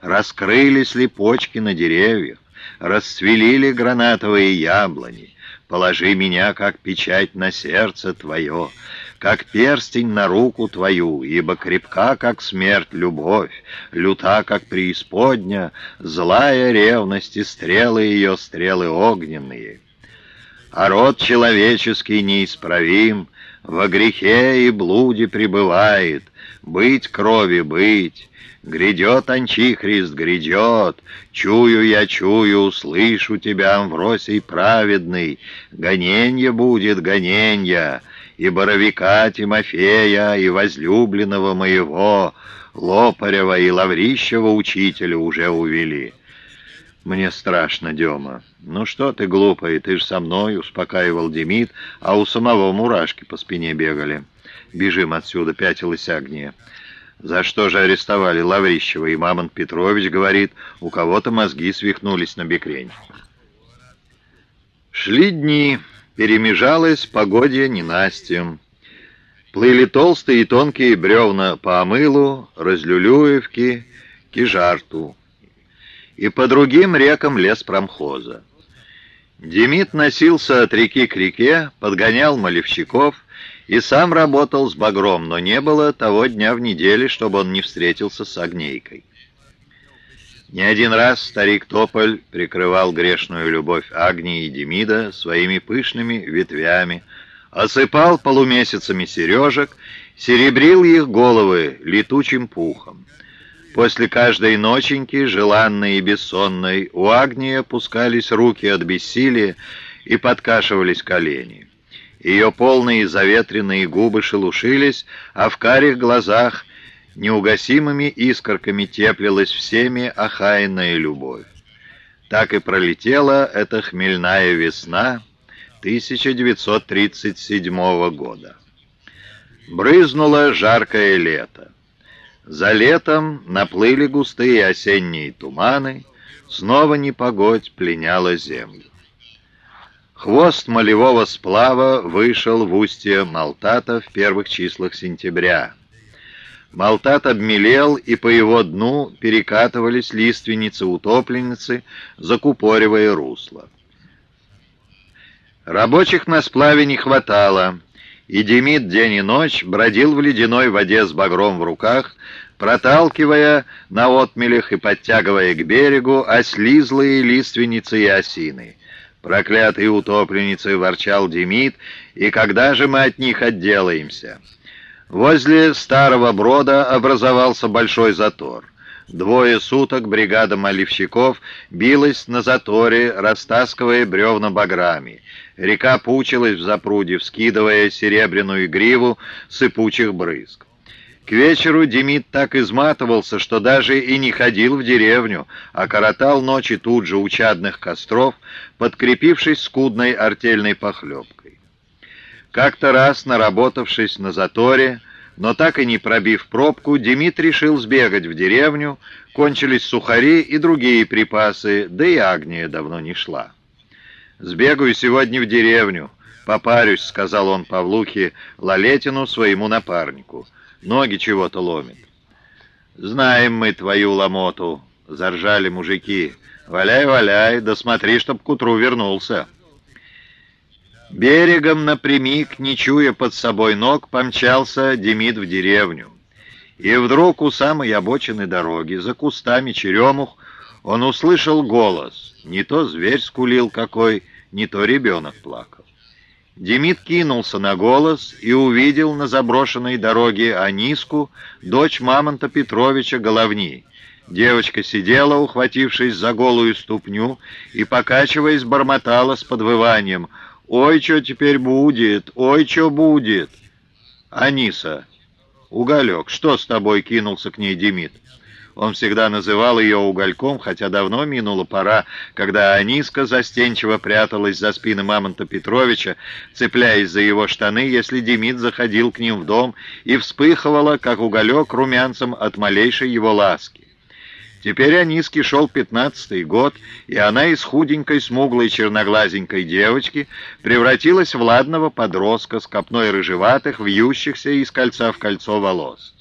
раскрылись ли почки на деревьях, расцвели ли гранатовые яблони. Положи меня, как печать на сердце твое, как перстень на руку твою, ибо крепка, как смерть, любовь, люта, как преисподня, злая ревность и стрелы ее, стрелы огненные. А род человеческий неисправим, во грехе и блуде пребывает, быть крови быть, Грядет Анчихрист, грядет, чую я, чую, услышу тебя, Амвросий праведный, гоненье будет, гоненье, и боровика Тимофея, и возлюбленного моего, Лопарева и Лаврищева учителя уже увели. Мне страшно, Дема. Ну что ты, глупый, ты ж со мной, успокаивал Демид, а у самого мурашки по спине бегали. Бежим отсюда, пятилась Агния. За что же арестовали Лаврищева? И Мамонт Петрович говорит, у кого-то мозги свихнулись на бекрень. Шли дни, перемежалось погодье ненастьем. Плыли толстые и тонкие бревна по Омылу, Разлюлюевке, Кижарту и по другим рекам леспромхоза. Демид носился от реки к реке, подгонял малевщиков, и сам работал с Багром, но не было того дня в неделе, чтобы он не встретился с Огнейкой. Не один раз старик Тополь прикрывал грешную любовь Агнии и Демида своими пышными ветвями, осыпал полумесяцами сережек, серебрил их головы летучим пухом. После каждой ноченьки, желанной и бессонной, у Агнии опускались руки от бессилия и подкашивались колени. Ее полные заветренные губы шелушились, а в карих глазах неугасимыми искорками теплилась всеми охайная любовь. Так и пролетела эта хмельная весна 1937 года. Брызнуло жаркое лето. За летом наплыли густые осенние туманы, снова непогодь пленяла землю. Хвост молевого сплава вышел в устье Малтата в первых числах сентября. Малтат обмелел, и по его дну перекатывались лиственницы-утопленницы, закупоривая русло. Рабочих на сплаве не хватало, и Демид день и ночь бродил в ледяной воде с багром в руках, проталкивая на отмелях и подтягивая к берегу ослизлые лиственницы и осины — «Проклятые утопленницы!» — ворчал Демид. «И когда же мы от них отделаемся?» Возле старого брода образовался большой затор. Двое суток бригада моливщиков билась на заторе, растаскивая бревна баграми. Река пучилась в запруде, вскидывая серебряную гриву сыпучих брызг. К вечеру Демид так изматывался, что даже и не ходил в деревню, а коротал ночи тут же у чадных костров, подкрепившись скудной артельной похлебкой. Как-то раз, наработавшись на заторе, но так и не пробив пробку, Демид решил сбегать в деревню, кончились сухари и другие припасы, да и Агния давно не шла. «Сбегаю сегодня в деревню, попарюсь», — сказал он Павлухе Лалетину, своему напарнику. Ноги чего-то ломит. «Знаем мы твою ломоту», — заржали мужики. «Валяй, валяй, да смотри, чтоб к утру вернулся». Берегом напрямик, не чуя под собой ног, помчался Демид в деревню. И вдруг у самой обочины дороги, за кустами черемух, он услышал голос. Не то зверь скулил какой, не то ребенок плакал. Демид кинулся на голос и увидел на заброшенной дороге Аниску, дочь Мамонта Петровича Головни. Девочка сидела, ухватившись за голую ступню, и, покачиваясь, бормотала с подвыванием. «Ой, что теперь будет? Ой, что будет?» «Аниса, уголек, что с тобой?» — кинулся к ней Демид. Он всегда называл ее угольком, хотя давно минула пора, когда Аниска застенчиво пряталась за спины Мамонта Петровича, цепляясь за его штаны, если Демид заходил к ним в дом, и вспыхивала, как уголек, румянцем от малейшей его ласки. Теперь Аниске шел пятнадцатый год, и она из худенькой, смуглой, черноглазенькой девочки превратилась в ладного подростка с копной рыжеватых, вьющихся из кольца в кольцо волос.